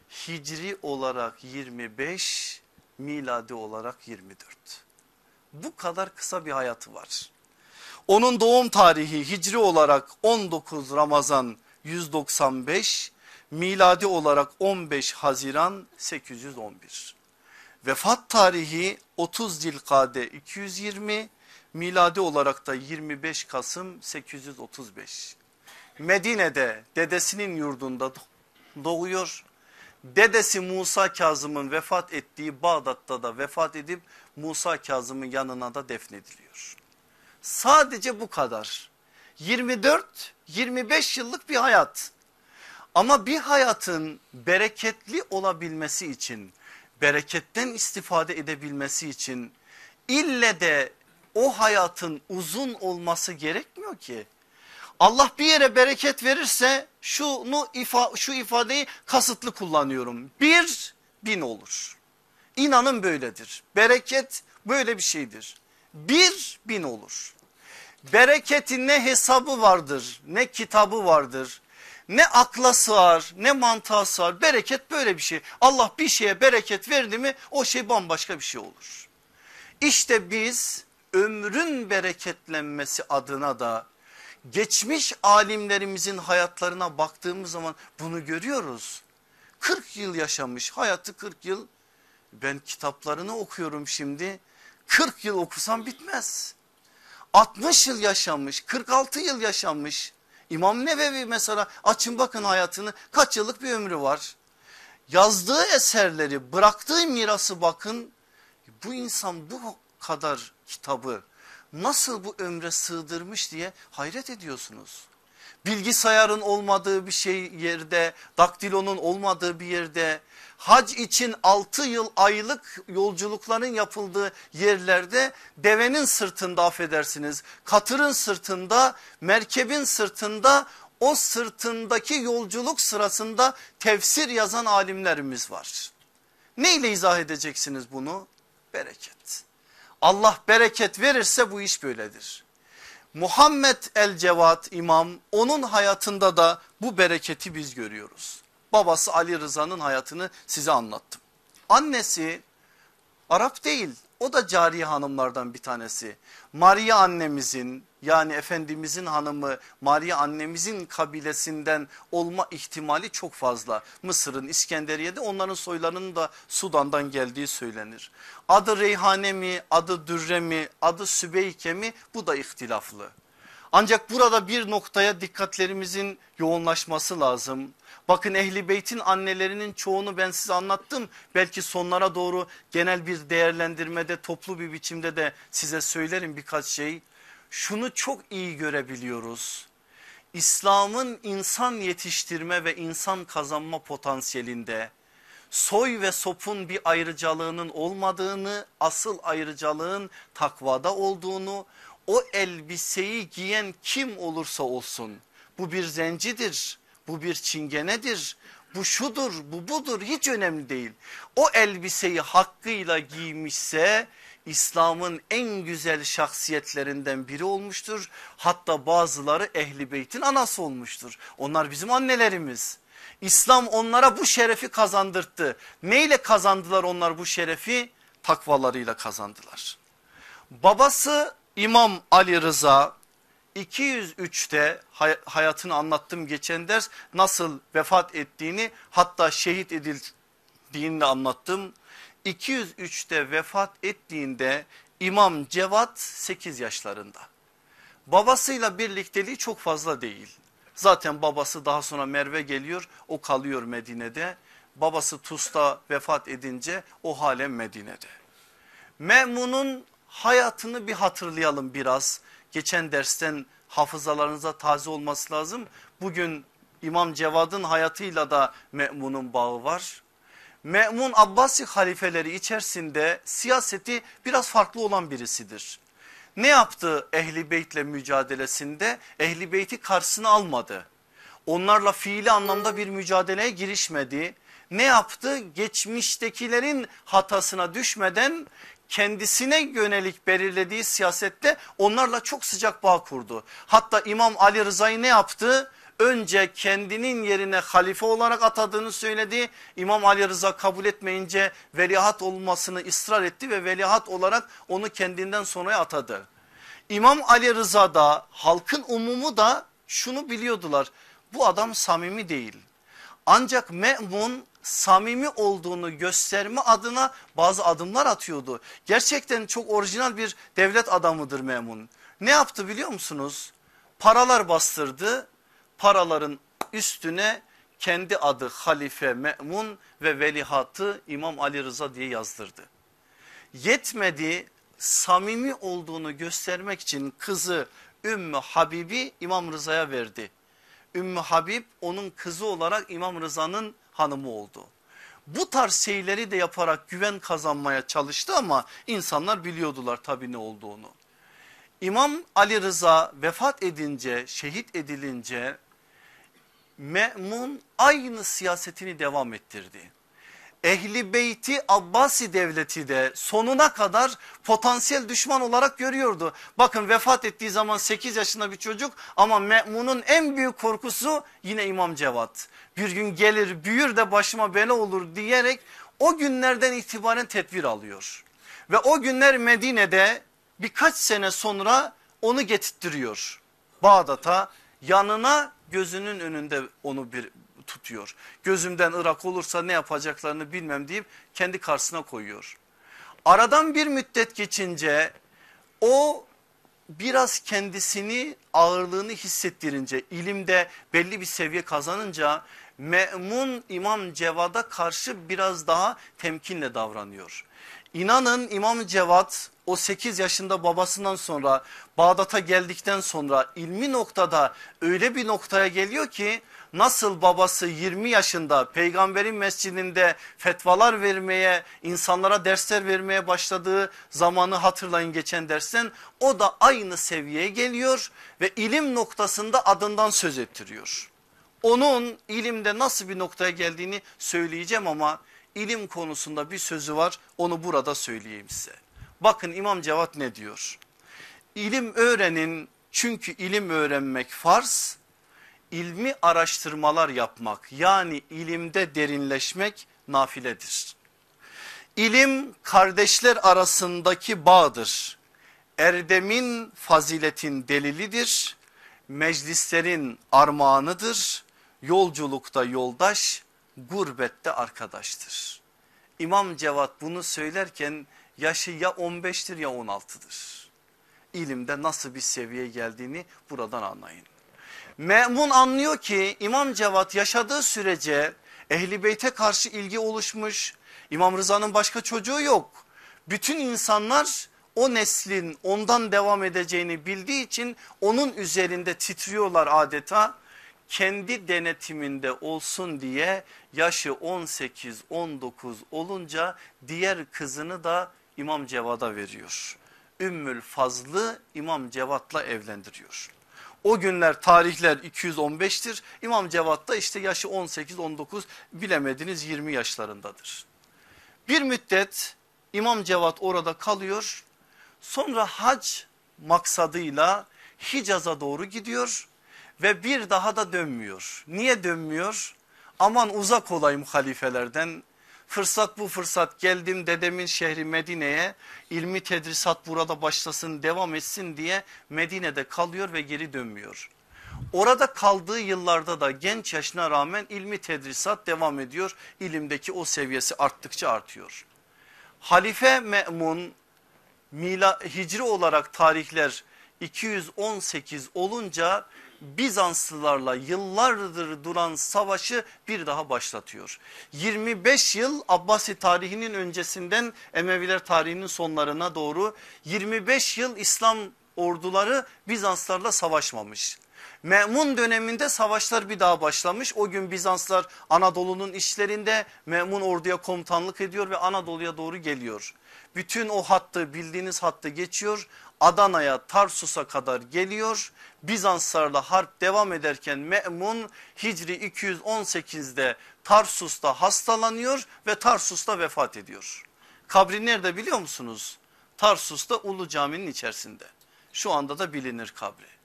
Hicri olarak 25, miladi olarak 24. Bu kadar kısa bir hayatı var. Onun doğum tarihi hicri olarak 19 Ramazan 195, miladi olarak 15 Haziran 811. Vefat tarihi 30 Zilkade 220, miladi olarak da 25 Kasım 835. Medine'de dedesinin yurdunda doğuyor. Dedesi Musa Kazım'ın vefat ettiği Bağdat'ta da vefat edip Musa Kazım'ın yanına da defnediliyor. Sadece bu kadar. 24-25 yıllık bir hayat. Ama bir hayatın bereketli olabilmesi için, bereketten istifade edebilmesi için ille de o hayatın uzun olması gerekmiyor ki. Allah bir yere bereket verirse şunu ifa, şu ifadeyi kasıtlı kullanıyorum. Bir bin olur. İnanın böyledir. Bereket böyle bir şeydir. Bir bin olur. Bereketin ne hesabı vardır ne kitabı vardır. Ne akla sığar ne mantığa sığar bereket böyle bir şey. Allah bir şeye bereket verdi mi o şey bambaşka bir şey olur. İşte biz ömrün bereketlenmesi adına da geçmiş alimlerimizin hayatlarına baktığımız zaman bunu görüyoruz. 40 yıl yaşamış hayatı 40 yıl ben kitaplarını okuyorum şimdi 40 yıl okusam bitmez. 60 yıl yaşamış 46 yıl yaşamış İmam Nevevi mesela açın bakın hayatını kaç yıllık bir ömrü var. Yazdığı eserleri bıraktığı mirası bakın bu insan bu kadar kitabı nasıl bu ömre sığdırmış diye hayret ediyorsunuz. Bilgisayarın olmadığı bir şey yerde, daktilonun olmadığı bir yerde, hac için 6 yıl aylık yolculukların yapıldığı yerlerde devenin sırtında affedersiniz, katırın sırtında, merkebin sırtında o sırtındaki yolculuk sırasında tefsir yazan alimlerimiz var. Neyle izah edeceksiniz bunu? Bereket. Allah bereket verirse bu iş böyledir. Muhammed el Cevat imam onun hayatında da bu bereketi biz görüyoruz. Babası Ali Rıza'nın hayatını size anlattım. Annesi Arap değil o da cariye hanımlardan bir tanesi. Maria annemizin yani Efendimizin hanımı Maria annemizin kabilesinden olma ihtimali çok fazla. Mısır'ın İskenderiye'de onların soylarının da Sudan'dan geldiği söylenir. Adı Reyhane mi adı Dürre mi adı Sübeyke mi bu da ihtilaflı. Ancak burada bir noktaya dikkatlerimizin yoğunlaşması lazım. Bakın Ehli Beyt'in annelerinin çoğunu ben size anlattım. Belki sonlara doğru genel bir değerlendirmede toplu bir biçimde de size söylerim birkaç şey. Şunu çok iyi görebiliyoruz. İslam'ın insan yetiştirme ve insan kazanma potansiyelinde soy ve sopun bir ayrıcalığının olmadığını asıl ayrıcalığın takvada olduğunu o elbiseyi giyen kim olursa olsun bu bir zencidir bu bir çingenedir bu şudur bu budur hiç önemli değil. O elbiseyi hakkıyla giymişse İslam'ın en güzel şahsiyetlerinden biri olmuştur. Hatta bazıları ehli beytin anası olmuştur. Onlar bizim annelerimiz. İslam onlara bu şerefi kazandırttı. Neyle kazandılar onlar bu şerefi? Takvalarıyla kazandılar. Babası İmam Ali Rıza 203'te hayatını anlattım geçen ders nasıl vefat ettiğini hatta şehit edildiğini anlattım. 203'te vefat ettiğinde İmam Cevat 8 yaşlarında. Babasıyla birlikteliği çok fazla değil. Zaten babası daha sonra Merve geliyor o kalıyor Medine'de. Babası Tus'ta vefat edince o halen Medine'de. Memun'un hayatını bir hatırlayalım biraz. Geçen dersten hafızalarınıza taze olması lazım. Bugün İmam Cevad'ın hayatıyla da Memun'un bağı var. Me'mun Abbasi halifeleri içerisinde siyaseti biraz farklı olan birisidir. Ne yaptı Ehli Beyt'le mücadelesinde? Ehli Beyt'i karşısına almadı. Onlarla fiili anlamda bir mücadeleye girişmedi. Ne yaptı? Geçmiştekilerin hatasına düşmeden kendisine yönelik belirlediği siyasette onlarla çok sıcak bağ kurdu. Hatta İmam Ali Rıza'yı ne yaptı? önce kendinin yerine halife olarak atadığını söyledi. İmam Ali Rıza kabul etmeyince veliaht olmasını ısrar etti ve veliaht olarak onu kendinden sonra atadı. İmam Ali Rıza da halkın umumu da şunu biliyordular. Bu adam samimi değil. Ancak Me'mun samimi olduğunu gösterme adına bazı adımlar atıyordu. Gerçekten çok orijinal bir devlet adamıdır Me'mun. Ne yaptı biliyor musunuz? Paralar bastırdı paraların üstüne kendi adı Halife Me'mun ve velihatı İmam Ali Rıza diye yazdırdı. Yetmedi samimi olduğunu göstermek için kızı Ümmü Habibi İmam Rıza'ya verdi. Ümmü Habib onun kızı olarak İmam Rıza'nın hanımı oldu. Bu tarz şeyleri de yaparak güven kazanmaya çalıştı ama insanlar biliyordular tabii ne olduğunu. İmam Ali Rıza vefat edince şehit edilince Me'mun aynı siyasetini devam ettirdi. Ehli Beyti Abbasi devleti de sonuna kadar potansiyel düşman olarak görüyordu. Bakın vefat ettiği zaman 8 yaşında bir çocuk ama Me'mun'un en büyük korkusu yine İmam Cevat. Bir gün gelir büyür de başıma bela olur diyerek o günlerden itibaren tedbir alıyor. Ve o günler Medine'de birkaç sene sonra onu getirtiyor Bağdat'a yanına gözünün önünde onu bir tutuyor. Gözümden ırak olursa ne yapacaklarını bilmem deyip kendi karşısına koyuyor. Aradan bir müddet geçince o biraz kendisini ağırlığını hissettirince ilimde belli bir seviye kazanınca Me'mun İmam Cevad'a karşı biraz daha temkinle davranıyor. İnanın İmam Cevat o 8 yaşında babasından sonra Bağdat'a geldikten sonra ilmi noktada öyle bir noktaya geliyor ki nasıl babası 20 yaşında peygamberin mescidinde fetvalar vermeye insanlara dersler vermeye başladığı zamanı hatırlayın geçen dersten o da aynı seviyeye geliyor ve ilim noktasında adından söz ettiriyor. Onun ilimde nasıl bir noktaya geldiğini söyleyeceğim ama ilim konusunda bir sözü var onu burada söyleyeyim size. Bakın İmam Cevat ne diyor? İlim öğrenin çünkü ilim öğrenmek farz, ilmi araştırmalar yapmak yani ilimde derinleşmek nafiledir. İlim kardeşler arasındaki bağdır. Erdemin faziletin delilidir. Meclislerin armağanıdır. Yolculukta yoldaş, gurbette arkadaştır. İmam Cevat bunu söylerken yaşı ya 15'tir ya 16'dır. İlimde nasıl bir seviyeye geldiğini buradan anlayın. Memun anlıyor ki İmam Cevat yaşadığı sürece Ehli Beyt'e karşı ilgi oluşmuş. İmam Rıza'nın başka çocuğu yok. Bütün insanlar o neslin ondan devam edeceğini bildiği için onun üzerinde titriyorlar adeta kendi denetiminde olsun diye yaşı 18-19 olunca diğer kızını da İmam Cevad'a veriyor. Ümmül Fazlı İmam Cevat'la evlendiriyor. O günler tarihler 215'tir. İmam Cevat da işte yaşı 18-19 bilemediniz 20 yaşlarındadır. Bir müddet İmam Cevat orada kalıyor. Sonra hac maksadıyla Hicaz'a doğru gidiyor ve bir daha da dönmüyor. Niye dönmüyor? Aman uzak olayım halifelerden. Fırsat bu fırsat geldim dedemin şehri Medine'ye ilmi tedrisat burada başlasın devam etsin diye Medine'de kalıyor ve geri dönmüyor. Orada kaldığı yıllarda da genç yaşına rağmen ilmi tedrisat devam ediyor. İlimdeki o seviyesi arttıkça artıyor. Halife Me'mun hicri olarak tarihler 218 olunca Bizanslılarla yıllardır duran savaşı bir daha başlatıyor. 25 yıl Abbasi tarihinin öncesinden Emeviler tarihinin sonlarına doğru 25 yıl İslam orduları Bizanslarla savaşmamış. Memun döneminde savaşlar bir daha başlamış. O gün Bizanslar Anadolu'nun işlerinde Memun orduya komutanlık ediyor ve Anadolu'ya doğru geliyor. Bütün o hattı bildiğiniz hattı geçiyor. Adana'ya Tarsus'a kadar geliyor. Bizanslarla harp devam ederken Me'mun Hicri 218'de Tarsus'ta hastalanıyor ve Tarsus'ta vefat ediyor. Kabri nerede biliyor musunuz? Tarsus'ta Ulu Cami'nin içerisinde. Şu anda da bilinir kabri.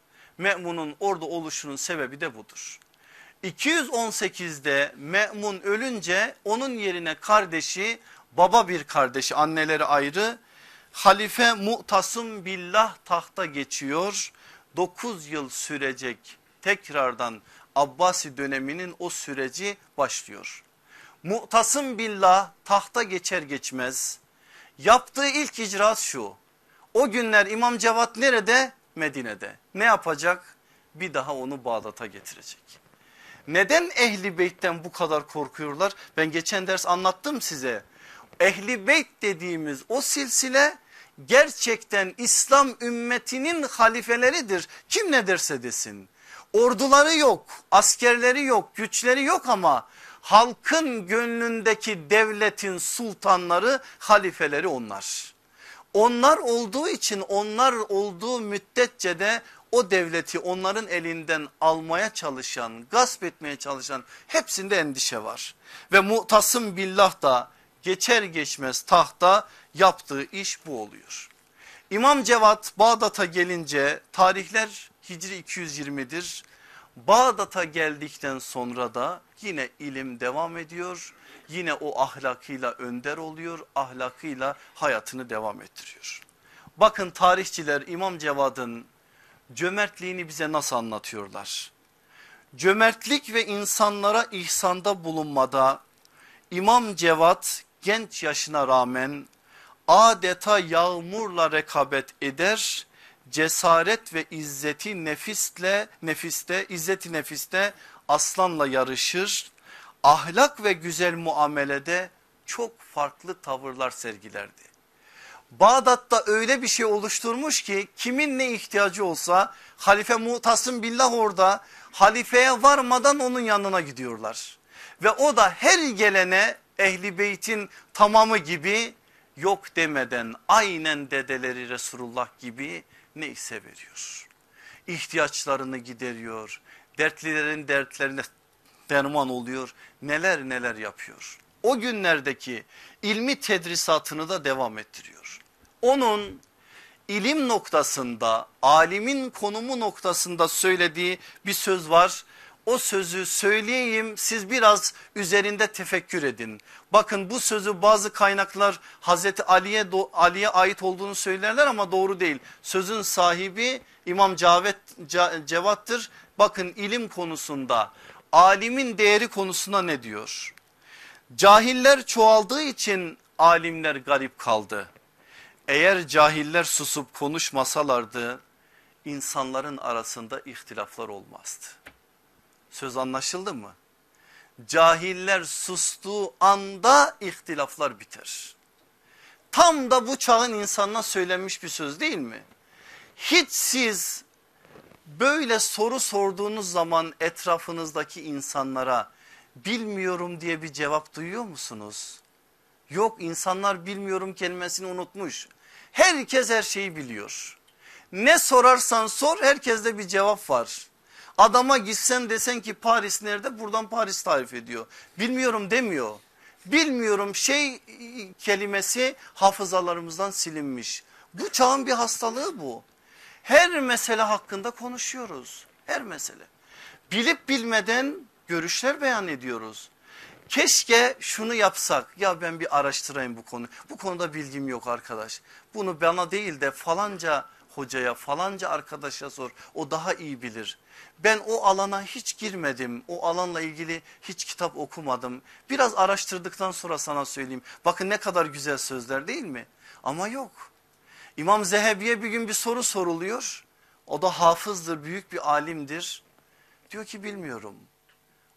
Me'mun'un orada oluşunun sebebi de budur. 218'de Me'mun ölünce onun yerine kardeşi baba bir kardeşi anneleri ayrı Halife Mu'tasım Billah tahta geçiyor. 9 yıl sürecek tekrardan Abbasi döneminin o süreci başlıyor. Mu'tasım Billah tahta geçer geçmez yaptığı ilk icraat şu. O günler İmam Cevat nerede? Medine'de. Ne yapacak? Bir daha onu Bağdat'a getirecek. Neden Ehli Beyt'ten bu kadar korkuyorlar? Ben geçen ders anlattım size. Ehli Beyt dediğimiz o silsile gerçekten İslam ümmetinin halifeleridir. Kim ne derse desin. Orduları yok, askerleri yok, güçleri yok ama halkın gönlündeki devletin sultanları, halifeleri onlar. Onlar olduğu için onlar olduğu müddetçe de o devleti onların elinden almaya çalışan, gasp etmeye çalışan hepsinde endişe var. Ve mutasım billah da geçer geçmez tahta yaptığı iş bu oluyor. İmam Cevat Bağdat'a gelince tarihler Hicri 220'dir. Bağdat'a geldikten sonra da yine ilim devam ediyor. Yine o ahlakıyla önder oluyor, ahlakıyla hayatını devam ettiriyor. Bakın tarihçiler İmam Cevad'ın cömertliğini bize nasıl anlatıyorlar? Cömertlik ve insanlara ihsanda bulunmada İmam Cevat genç yaşına rağmen adeta yağmurla rekabet eder cesaret ve izzeti nefisle nefiste izzeti nefiste aslanla yarışır ahlak ve güzel muamelede çok farklı tavırlar sergilerdi. Bağdat'ta öyle bir şey oluşturmuş ki kimin ne ihtiyacı olsa halife mutasım billah orada halifeye varmadan onun yanına gidiyorlar. Ve o da her gelene ehli beytin tamamı gibi yok demeden aynen dedeleri Resulullah gibi neyse veriyor. İhtiyaçlarını gideriyor. Dertlilerin dertlerine derman oluyor. Neler neler yapıyor. O günlerdeki ilmi tedrisatını da devam ettiriyor. Onun ilim noktasında alimin konumu noktasında söylediği bir söz var o sözü söyleyeyim siz biraz üzerinde tefekkür edin. Bakın bu sözü bazı kaynaklar Hazreti Ali'ye Ali'ye ait olduğunu söylerler ama doğru değil. Sözün sahibi İmam Cavet, Cevat'tır. Bakın ilim konusunda alimin değeri konusunda ne diyor? Cahiller çoğaldığı için alimler garip kaldı. Eğer cahiller susup konuşmasalardı insanların arasında ihtilaflar olmazdı. Söz anlaşıldı mı? Cahiller sustuğu anda ihtilaflar biter. Tam da bu çağın insanına söylenmiş bir söz değil mi? Hiç siz böyle soru sorduğunuz zaman etrafınızdaki insanlara bilmiyorum diye bir cevap duyuyor musunuz? Yok insanlar bilmiyorum kelimesini unutmuş. Herkes her şeyi biliyor. Ne sorarsan sor herkeste bir cevap var. Adama gitsen desen ki Paris nerede buradan Paris tarif ediyor. Bilmiyorum demiyor. Bilmiyorum şey kelimesi hafızalarımızdan silinmiş. Bu çağın bir hastalığı bu. Her mesele hakkında konuşuyoruz. Her mesele. Bilip bilmeden görüşler beyan ediyoruz. Keşke şunu yapsak ya ben bir araştırayım bu konu. Bu konuda bilgim yok arkadaş. Bunu bana değil de falanca hocaya falanca arkadaşa sor o daha iyi bilir. Ben o alana hiç girmedim o alanla ilgili hiç kitap okumadım. Biraz araştırdıktan sonra sana söyleyeyim bakın ne kadar güzel sözler değil mi? Ama yok İmam Zehebi'ye bir gün bir soru soruluyor. O da hafızdır, büyük bir alimdir. Diyor ki bilmiyorum.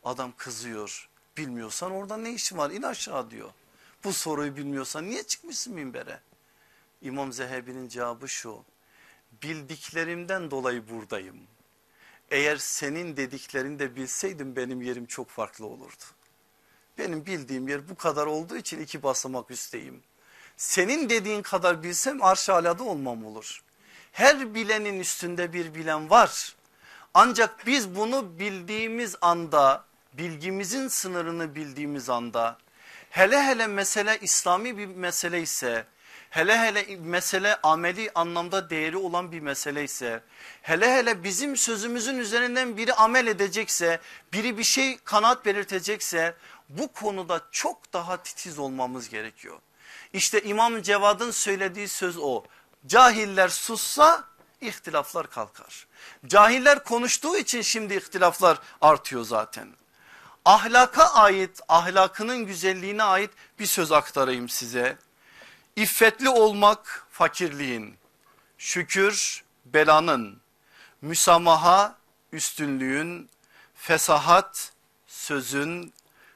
Adam kızıyor. Bilmiyorsan orada ne işin var? İn aşağı diyor. Bu soruyu bilmiyorsan niye çıkmışsın minbere? İmam Zehebi'nin cevabı şu. Bildiklerimden dolayı buradayım. Eğer senin dediklerini de bilseydim benim yerim çok farklı olurdu. Benim bildiğim yer bu kadar olduğu için iki basamak üstteyim. Senin dediğin kadar bilsem arş alada olmam olur. Her bilenin üstünde bir bilen var. Ancak biz bunu bildiğimiz anda, bilgimizin sınırını bildiğimiz anda, hele hele mesele İslami bir mesele ise, hele hele mesele ameli anlamda değeri olan bir mesele ise, hele hele bizim sözümüzün üzerinden biri amel edecekse, biri bir şey kanaat belirtecekse, bu konuda çok daha titiz olmamız gerekiyor. İşte İmam Cevad'ın söylediği söz o. Cahiller sussa ihtilaflar kalkar. Cahiller konuştuğu için şimdi ihtilaflar artıyor zaten. Ahlaka ait, ahlakının güzelliğine ait bir söz aktarayım size. İffetli olmak fakirliğin, şükür belanın, müsamaha üstünlüğün, fesahat sözün,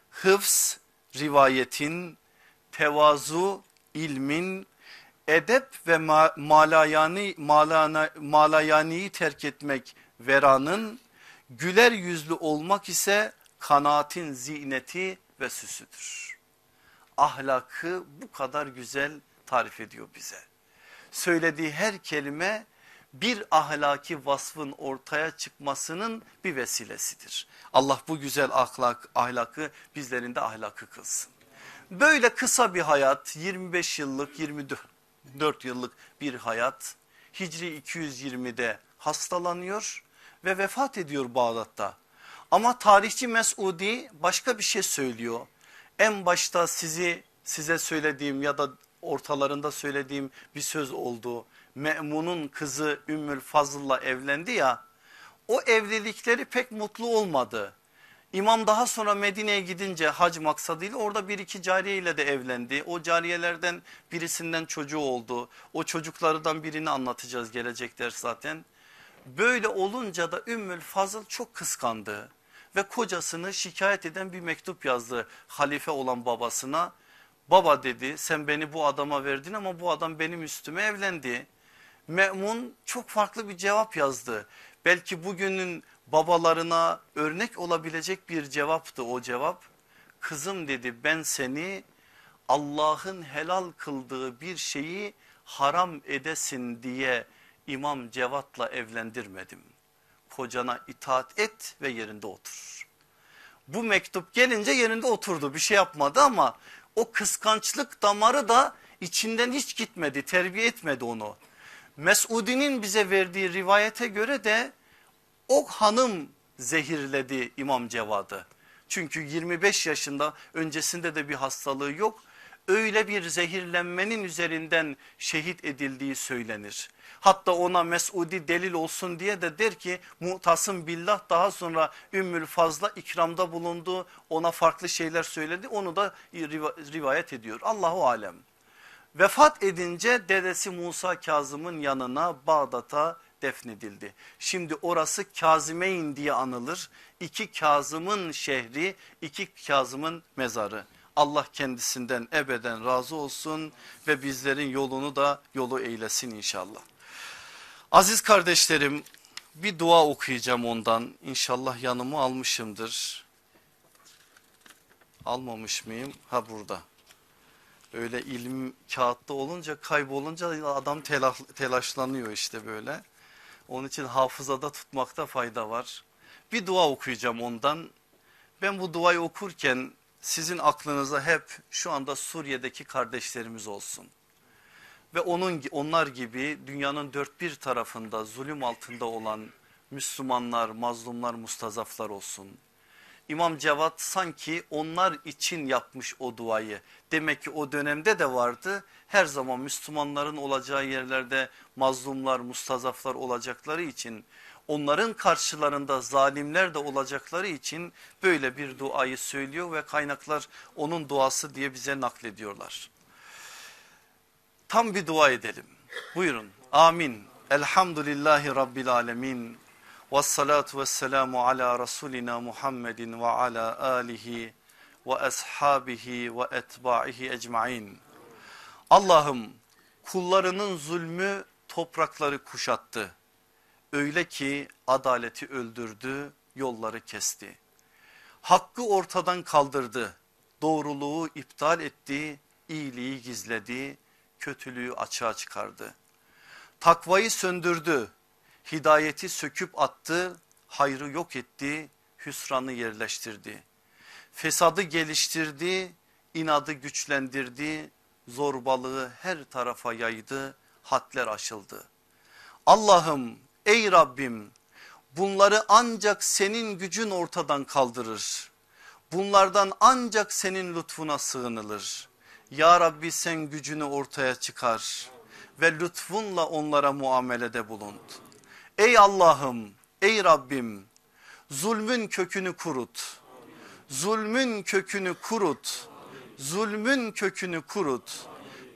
hıfz rivayetin, tevazu ilmin, edep ve malayani, malana, malayaniyi terk etmek veranın, güler yüzlü olmak ise kanaatin zineti ve süsüdür. Ahlakı bu kadar güzel tarif ediyor bize. Söylediği her kelime bir ahlaki vasfın ortaya çıkmasının bir vesilesidir. Allah bu güzel ahlak, ahlakı bizlerinde ahlakı kılsın. Böyle kısa bir hayat 25 yıllık 24 yıllık bir hayat Hicri 220'de hastalanıyor ve vefat ediyor Bağdat'ta. Ama tarihçi Mesudi başka bir şey söylüyor. En başta sizi size söylediğim ya da ortalarında söylediğim bir söz oldu. Me'mun'un kızı Ümmül Fazıl'la evlendi ya o evlilikleri pek mutlu olmadı. İmam daha sonra Medine'ye gidince hac maksadıyla orada bir iki cariye ile de evlendi. O cariyelerden birisinden çocuğu oldu. O çocuklardan birini anlatacağız gelecek ders zaten. Böyle olunca da Ümmül Fazıl çok kıskandı ve kocasını şikayet eden bir mektup yazdı halife olan babasına. Baba dedi sen beni bu adama verdin ama bu adam benim üstüme evlendi. Me'mun çok farklı bir cevap yazdı. Belki bugünün babalarına örnek olabilecek bir cevaptı o cevap. Kızım dedi ben seni Allah'ın helal kıldığı bir şeyi haram edesin diye İmam Cevat'la evlendirmedim. Kocana itaat et ve yerinde otur. Bu mektup gelince yerinde oturdu bir şey yapmadı ama o kıskançlık damarı da içinden hiç gitmedi terbiye etmedi onu. Mesudinin bize verdiği rivayete göre de o hanım zehirledi İmam Cevad'ı. Çünkü 25 yaşında öncesinde de bir hastalığı yok. Öyle bir zehirlenmenin üzerinden şehit edildiği söylenir. Hatta ona Mesudi delil olsun diye de der ki Mu'tasım billah daha sonra Ümmül Fazla ikramda bulundu. Ona farklı şeyler söyledi onu da rivayet ediyor. Allahu alem. Vefat edince dedesi Musa Kazım'ın yanına Bağdat'a defnedildi. Şimdi orası Kazimeyn diye anılır. İki Kazım'ın şehri, iki Kazım'ın mezarı. Allah kendisinden ebeden razı olsun ve bizlerin yolunu da yolu eylesin inşallah. Aziz kardeşlerim bir dua okuyacağım ondan. İnşallah yanımı almışımdır. Almamış mıyım? Ha burada. Öyle ilim kağıtta olunca kaybolunca adam telaşlanıyor işte böyle. Onun için hafızada tutmakta fayda var. Bir dua okuyacağım ondan. Ben bu duayı okurken sizin aklınıza hep şu anda Suriye'deki kardeşlerimiz olsun. Ve onun onlar gibi dünyanın dört bir tarafında zulüm altında olan Müslümanlar, mazlumlar, mustazaflar olsun. İmam Cevat sanki onlar için yapmış o duayı. Demek ki o dönemde de vardı. Her zaman Müslümanların olacağı yerlerde mazlumlar, mustazaflar olacakları için onların karşılarında zalimler de olacakları için böyle bir duayı söylüyor ve kaynaklar onun duası diye bize naklediyorlar. Tam bir dua edelim. Buyurun. Amin. Elhamdülillahi Rabbil alemin. Ve salatu ve selamu ala Resulina Muhammedin ve ala alihi ve ashabihi ve etbaihi ecmain. Allah'ım kullarının zulmü toprakları kuşattı. Öyle ki adaleti öldürdü, yolları kesti. Hakkı ortadan kaldırdı, doğruluğu iptal etti, iyiliği gizledi, kötülüğü açığa çıkardı. Takvayı söndürdü, hidayeti söküp attı, hayrı yok etti, hüsranı yerleştirdi. Fesadı geliştirdi, inadı güçlendirdi, zorbalığı her tarafa yaydı, hadler aşıldı. Allah'ım ey Rabbim bunları ancak senin gücün ortadan kaldırır. Bunlardan ancak senin lütfuna sığınılır. Ya Rabbi sen gücünü ortaya çıkar ve lütfunla onlara muamelede bulun. Ey Allah'ım ey Rabbim zulmün kökünü kurut. Zulmün kökünü kurut. Zulmün kökünü kurut.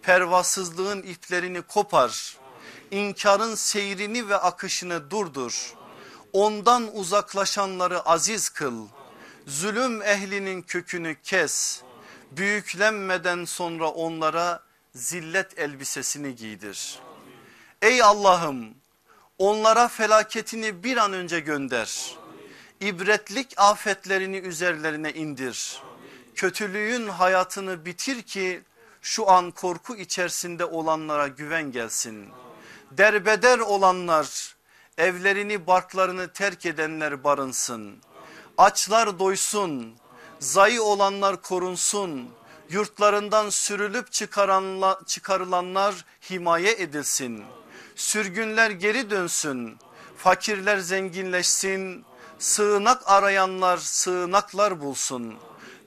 Pervasızlığın iplerini kopar. İnkarın seyrini ve akışını durdur. Ondan uzaklaşanları aziz kıl. Zulüm ehlinin kökünü kes. Büyüklenmeden sonra onlara zillet elbisesini giydir. Ey Allah'ım onlara felaketini bir an önce gönder. İbretlik afetlerini üzerlerine indir. Kötülüğün hayatını bitir ki şu an korku içerisinde olanlara güven gelsin. Derbeder olanlar evlerini barklarını terk edenler barınsın. Açlar doysun, zayı olanlar korunsun. Yurtlarından sürülüp çıkarılanlar himaye edilsin. Sürgünler geri dönsün, fakirler zenginleşsin. Sığınak arayanlar sığınaklar bulsun.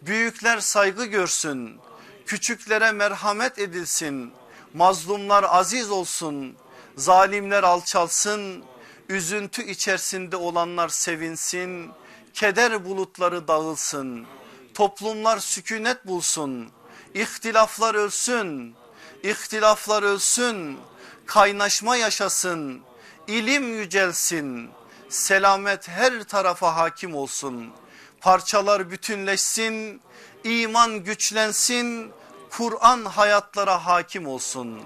Büyükler saygı görsün. Küçüklere merhamet edilsin. Mazlumlar aziz olsun. Zalimler alçalsın. Üzüntü içerisinde olanlar sevinsin. Keder bulutları dağılsın. Toplumlar sükunet bulsun. İhtilaflar ölsün. İhtilaflar ölsün. Kaynaşma yaşasın. İlim yücelsin. Selamet her tarafa hakim olsun. Parçalar bütünleşsin. iman güçlensin. Kur'an hayatlara hakim olsun.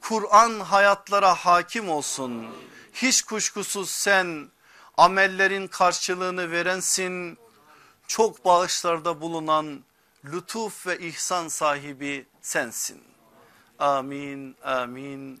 Kur'an hayatlara hakim olsun. Hiç kuşkusuz sen amellerin karşılığını verensin. Çok bağışlarda bulunan lütuf ve ihsan sahibi sensin. Amin amin